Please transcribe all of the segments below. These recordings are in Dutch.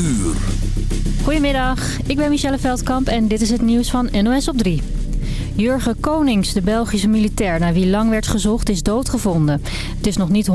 uur. Goedemiddag, ik ben Michelle Veldkamp en dit is het nieuws van NOS op 3. Jurgen Konings, de Belgische militair naar wie lang werd gezocht, is doodgevonden. Het is nog niet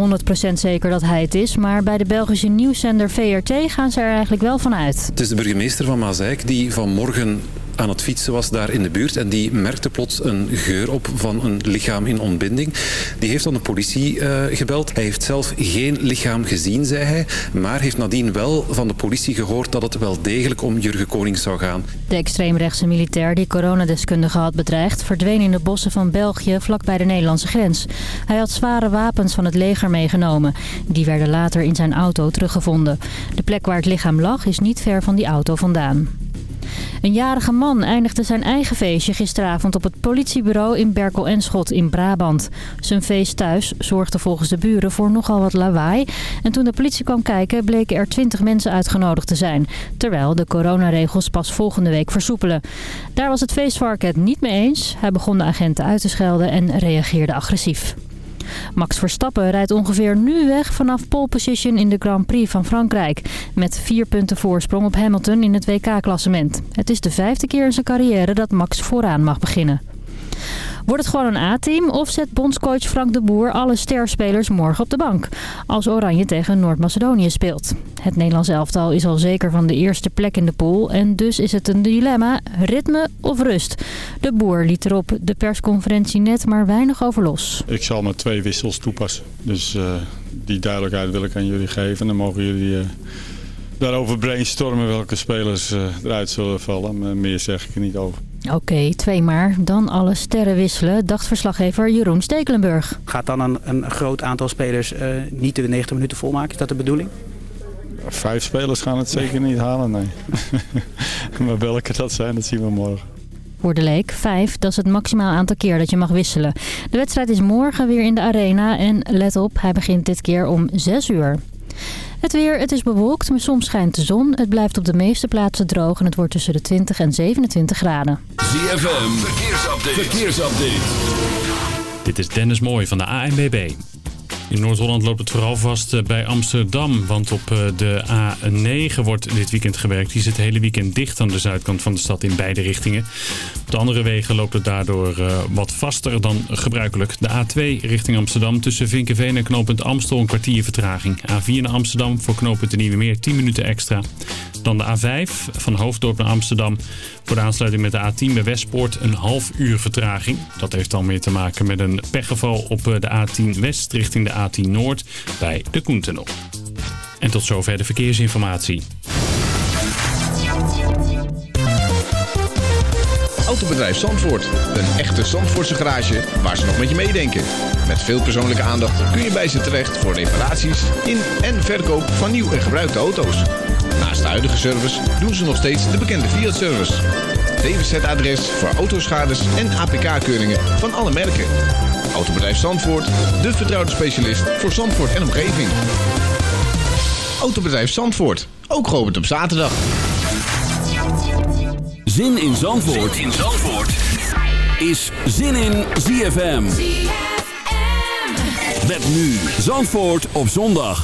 100% zeker dat hij het is, maar bij de Belgische nieuwszender VRT gaan ze er eigenlijk wel van uit. Het is de burgemeester van Mazeik die vanmorgen aan het fietsen was daar in de buurt en die merkte plots een geur op van een lichaam in ontbinding. Die heeft dan de politie uh, gebeld. Hij heeft zelf geen lichaam gezien, zei hij, maar heeft nadien wel van de politie gehoord dat het wel degelijk om Jurgen Konings zou gaan. De extreemrechtse militair die coronadeskundige had bedreigd verdween in de bossen van België vlakbij de Nederlandse grens. Hij had zware wapens van het leger meegenomen. Die werden later in zijn auto teruggevonden. De plek waar het lichaam lag is niet ver van die auto vandaan. Een jarige man eindigde zijn eigen feestje gisteravond op het politiebureau in Berkel en Schot in Brabant. Zijn feest thuis zorgde volgens de buren voor nogal wat lawaai. En toen de politie kwam kijken bleken er twintig mensen uitgenodigd te zijn. Terwijl de coronaregels pas volgende week versoepelen. Daar was het feestvarken het niet mee eens. Hij begon de agenten uit te schelden en reageerde agressief. Max Verstappen rijdt ongeveer nu weg vanaf pole position in de Grand Prix van Frankrijk. Met vier punten voorsprong op Hamilton in het WK-klassement. Het is de vijfde keer in zijn carrière dat Max vooraan mag beginnen. Wordt het gewoon een A-team of zet bondscoach Frank de Boer alle sterspelers morgen op de bank? Als Oranje tegen Noord-Macedonië speelt. Het Nederlands elftal is al zeker van de eerste plek in de pool en dus is het een dilemma, ritme of rust. De Boer liet er op de persconferentie net maar weinig over los. Ik zal maar twee wissels toepassen, dus uh, die duidelijkheid wil ik aan jullie geven. Dan mogen jullie... Uh daarover brainstormen welke spelers uh, eruit zullen vallen. Meer zeg ik er niet over. Oké, twee maar. Dan alle sterren wisselen, dacht verslaggever Jeroen Stekelenburg. Gaat dan een, een groot aantal spelers uh, niet de 90 minuten volmaken? Is dat de bedoeling? Vijf spelers gaan het zeker niet halen, nee. maar welke dat zijn, dat zien we morgen. Voor de leek, vijf, dat is het maximaal aantal keer dat je mag wisselen. De wedstrijd is morgen weer in de arena en let op, hij begint dit keer om 6 uur. Het weer, het is bewolkt, maar soms schijnt de zon. Het blijft op de meeste plaatsen droog en het wordt tussen de 20 en 27 graden. ZFM, verkeersupdate. verkeersupdate. Dit is Dennis Mooij van de ANBB. In Noord-Holland loopt het vooral vast eh, bij Amsterdam. Want op eh, de A9 wordt dit weekend gewerkt. Die is het hele weekend dicht aan de zuidkant van de stad in beide richtingen. Op de andere wegen loopt het daardoor eh, wat vaster dan gebruikelijk. De A2 richting Amsterdam tussen Vinkenveen en knooppunt Amstel een kwartier vertraging. A4 naar Amsterdam voor knooppunt de Nieuwe Meer 10 minuten extra. Dan de A5 van Hoofddorp naar Amsterdam. Voor de aansluiting met de A10 bij Westpoort een half uur vertraging. Dat heeft dan meer te maken met een pechgeval op de A10 West richting de A10 Noord bij de Koentunnel. En tot zover de verkeersinformatie. Autobedrijf Zandvoort. Een echte Zandvoortse garage waar ze nog met je meedenken. Met veel persoonlijke aandacht kun je bij ze terecht voor reparaties in en verkoop van nieuw en gebruikte auto's. Naast de huidige service doen ze nog steeds de bekende Fiat-service. DWZ-adres voor autoschades en APK-keuringen van alle merken. Autobedrijf Zandvoort, de vertrouwde specialist voor Zandvoort en omgeving. Autobedrijf Zandvoort, ook geopend op zaterdag. Zin in Zandvoort, zin in Zandvoort. is Zin in ZFM. Met nu Zandvoort op zondag.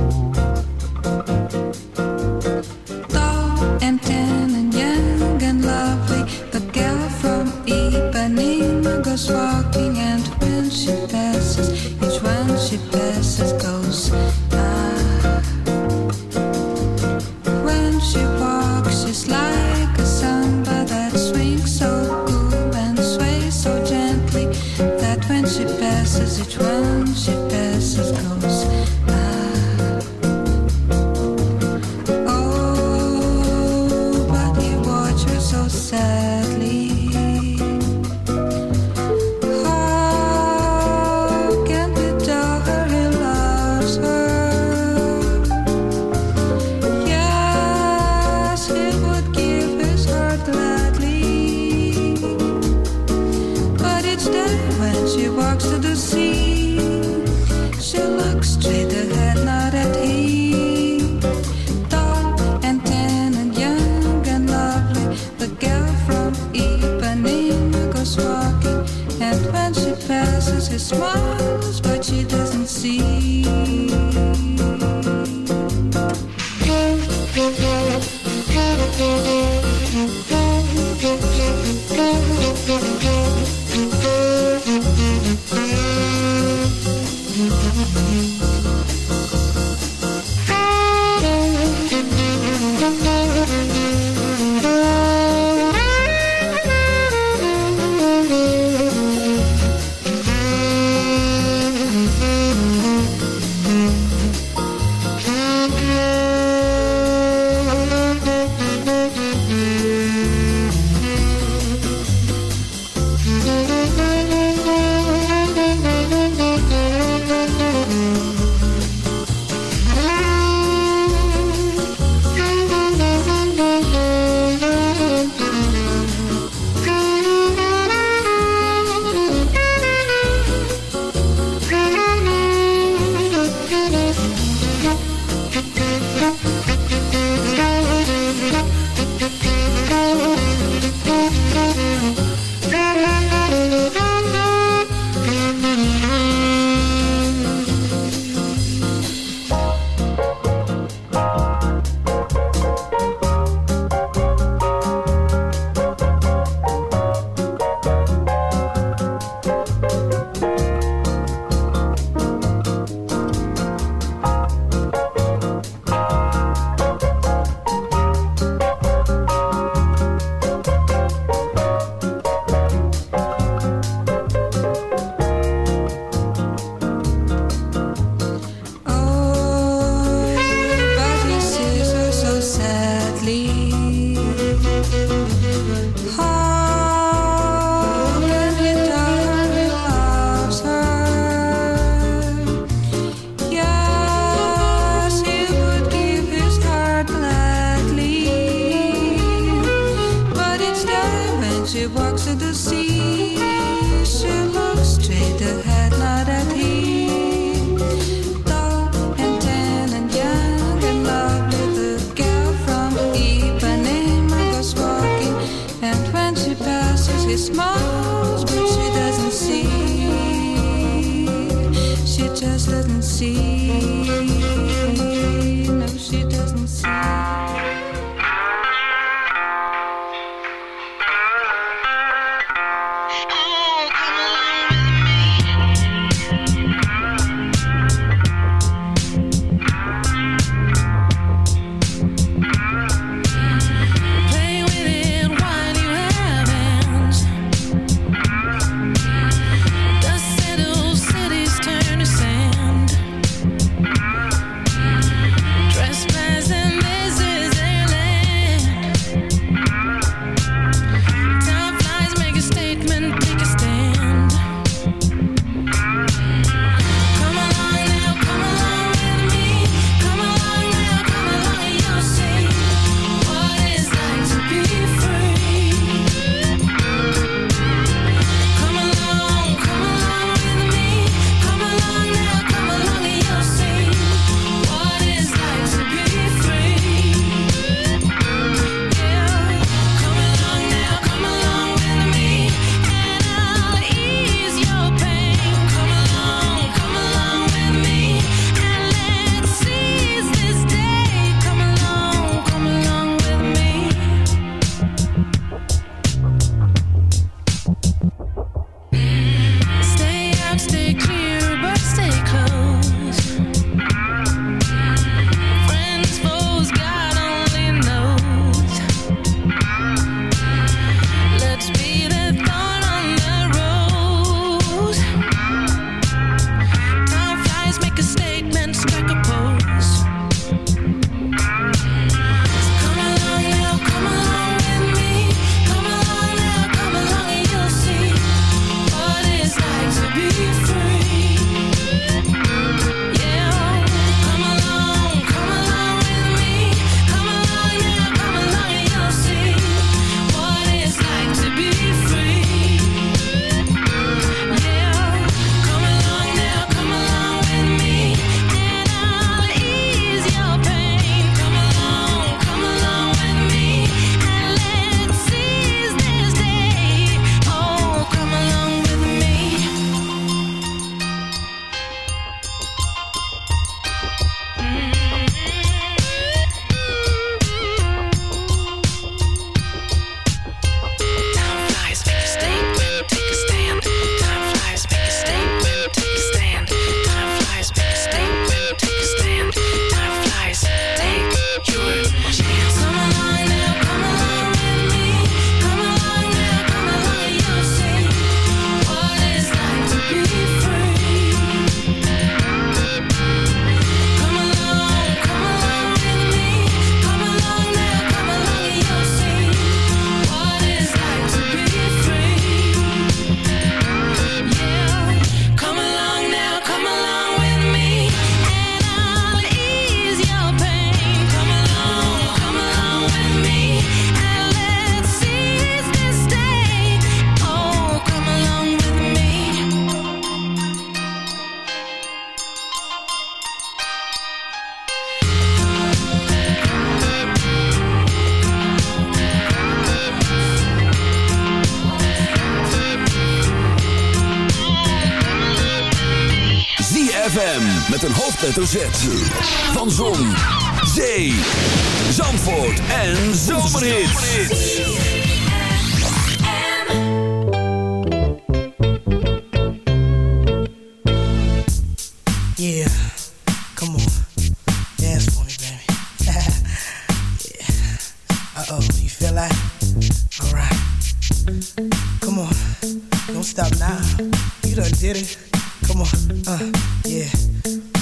hoofdletter Z. Van Zon, Zee, Zandvoort en Zomerhits. Yeah, come on. Dance for me, baby. yeah. Uh-oh, you feel like? All. Come on, don't stop now. You done did it. Come on, uh, yeah.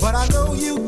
but I know you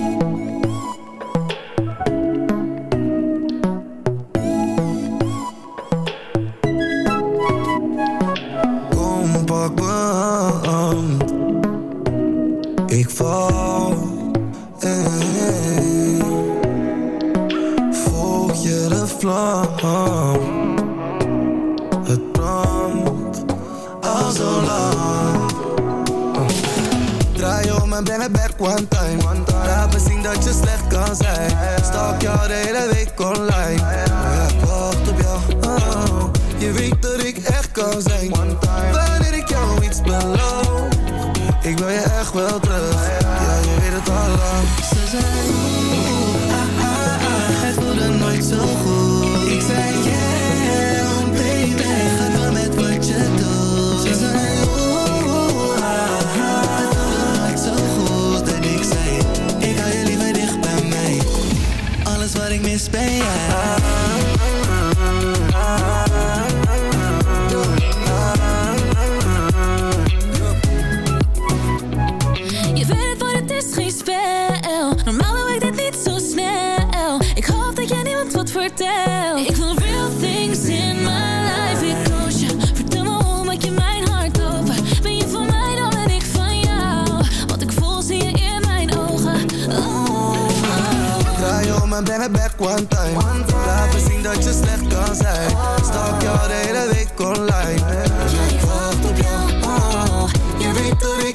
Jij wacht op jou, oh, je weet dat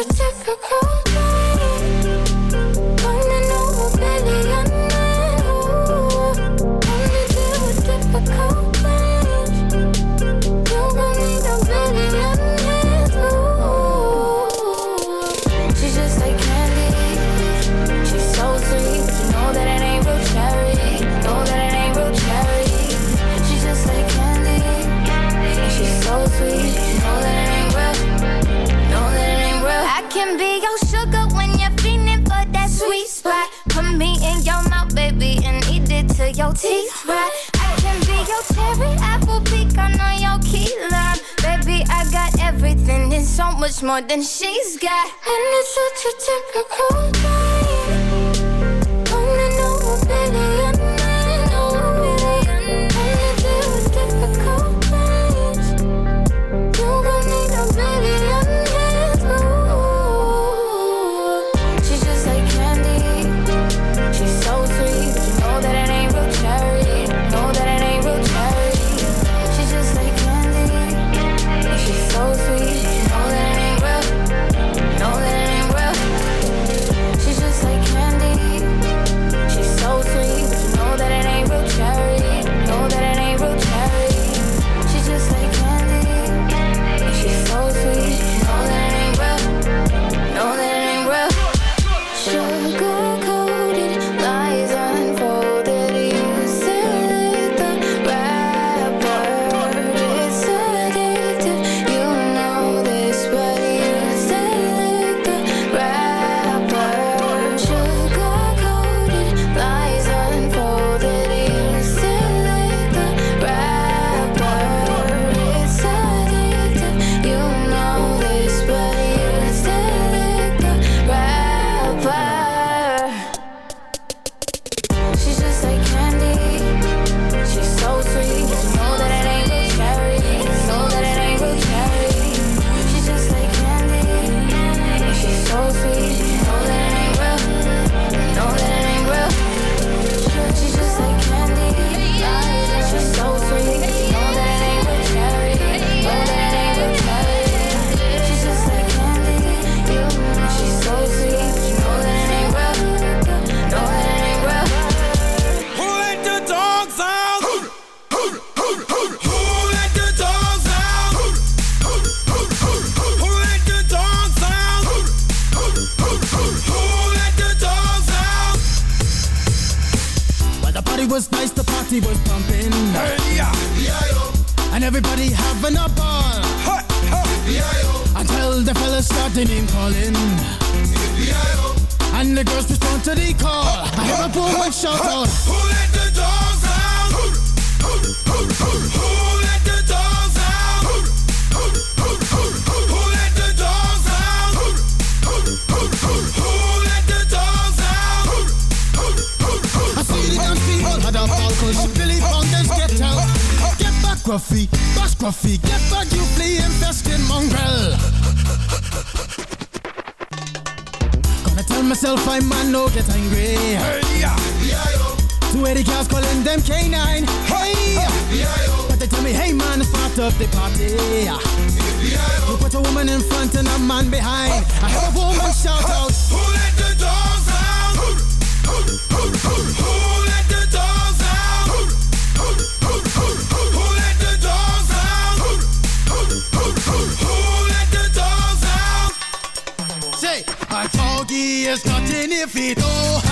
It's a typical I know your key line. Baby, I got everything and so much more than she's got. And it's such a typical night. Coming over, myself I man no get angry. Two eighty cars calling them K9. Hey, but they tell me, hey man, part of the party. You put a woman in front and a man behind. I heard a woman shout out. Who let the dogs out? Who let the There's nothing if it don't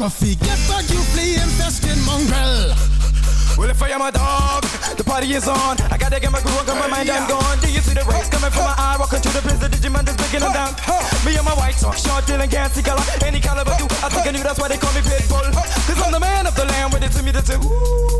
bash get back, you flea infested mongrel. Well, if I am a dog, the party is on. I gotta get my groove on, 'cause my mind I'm gone. Do you see the rays coming from my eye? Walking through the the Digimon is breaking them down. Me and my white talk, short, dealing, can't see color. Any caliber, do I think I knew that's why they call me Pitbull. Cause I'm the man of the land, with it to me to do. Who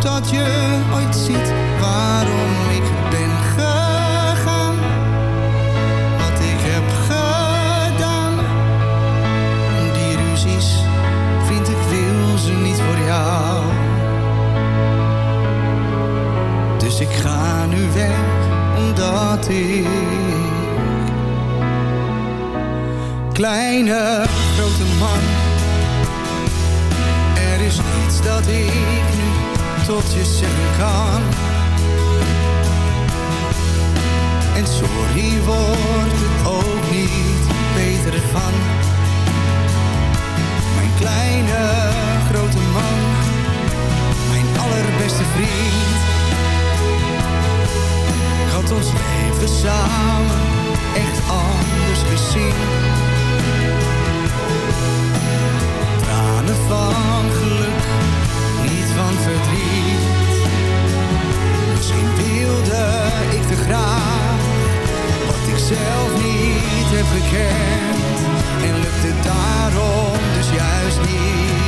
Dat je ooit ziet waarom ik ben gegaan. Wat ik heb gedaan. Die ruzies, vind ik wil ze niet voor jou. Dus ik ga nu weg, omdat ik Kleine, grote man Er is niets dat ik tot je zeggen kan En sorry wordt het ook niet beter van. Mijn kleine grote man, mijn allerbeste vriend. Ik ons leven samen echt anders gezien. Tranen van geluk, van verdriet. Misschien wilde ik te graag wat ik zelf niet heb gekend. En lukt het daarom dus juist niet.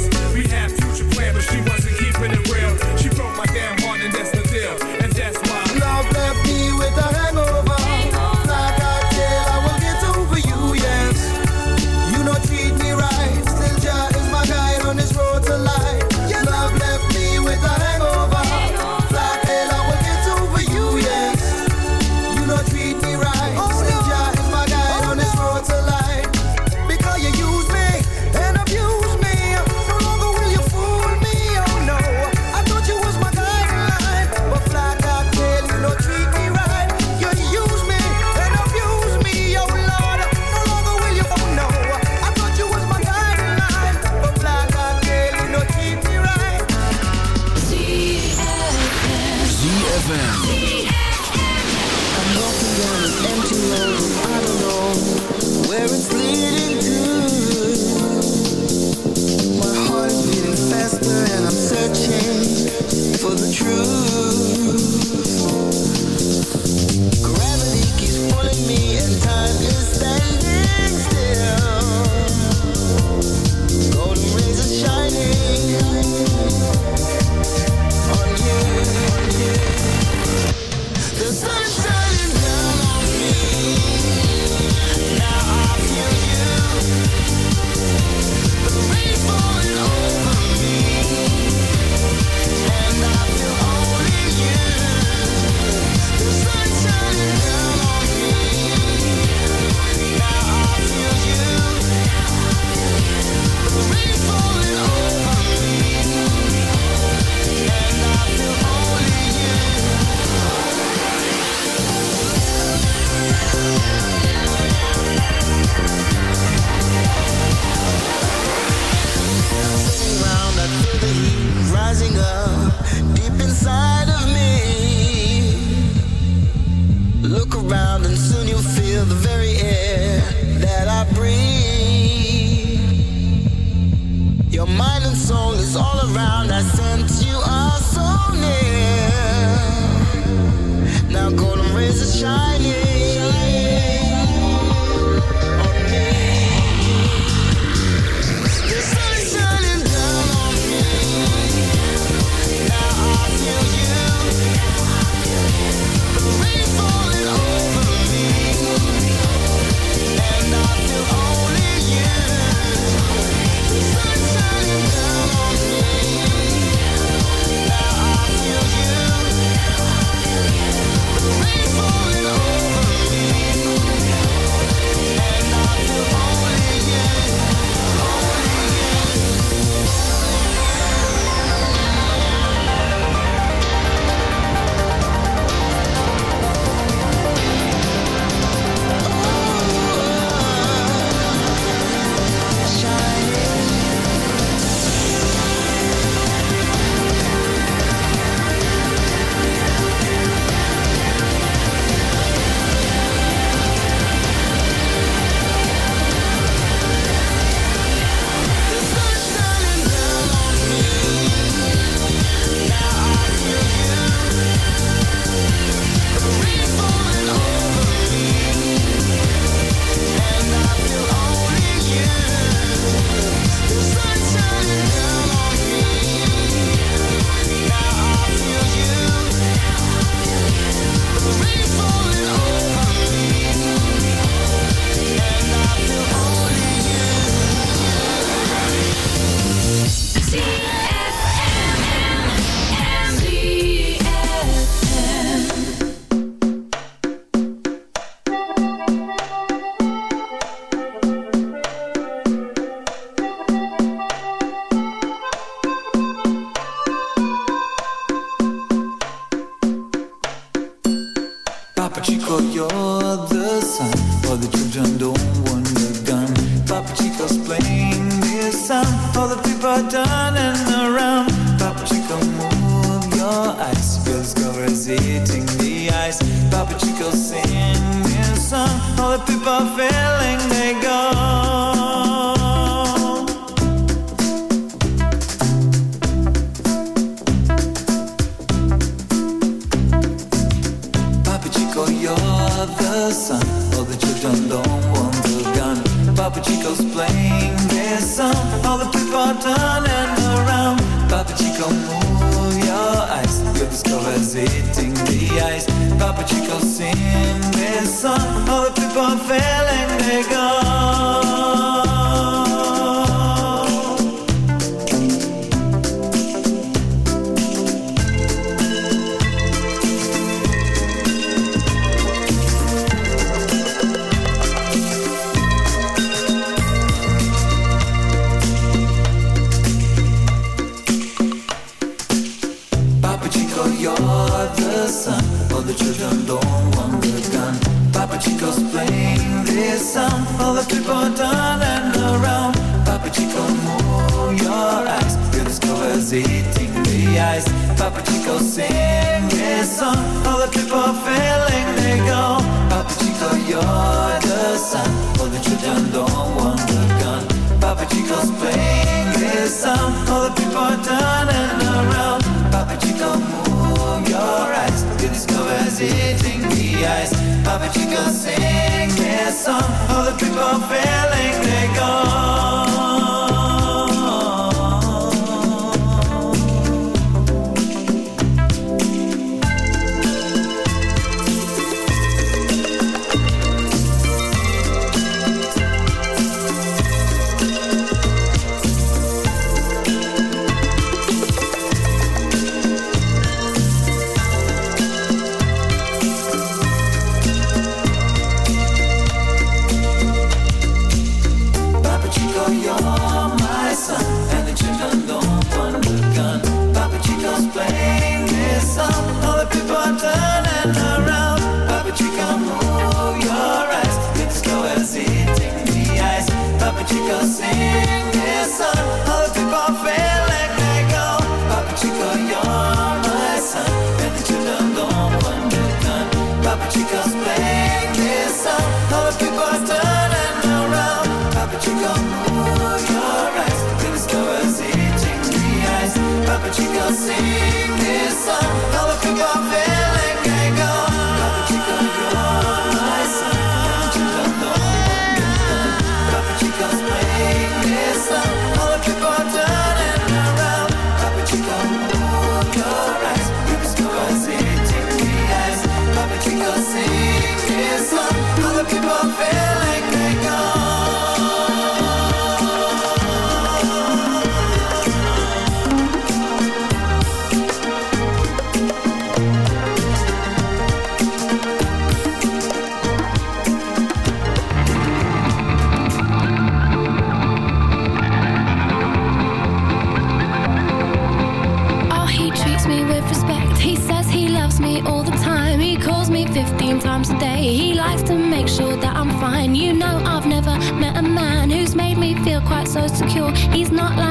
So secure. He's not like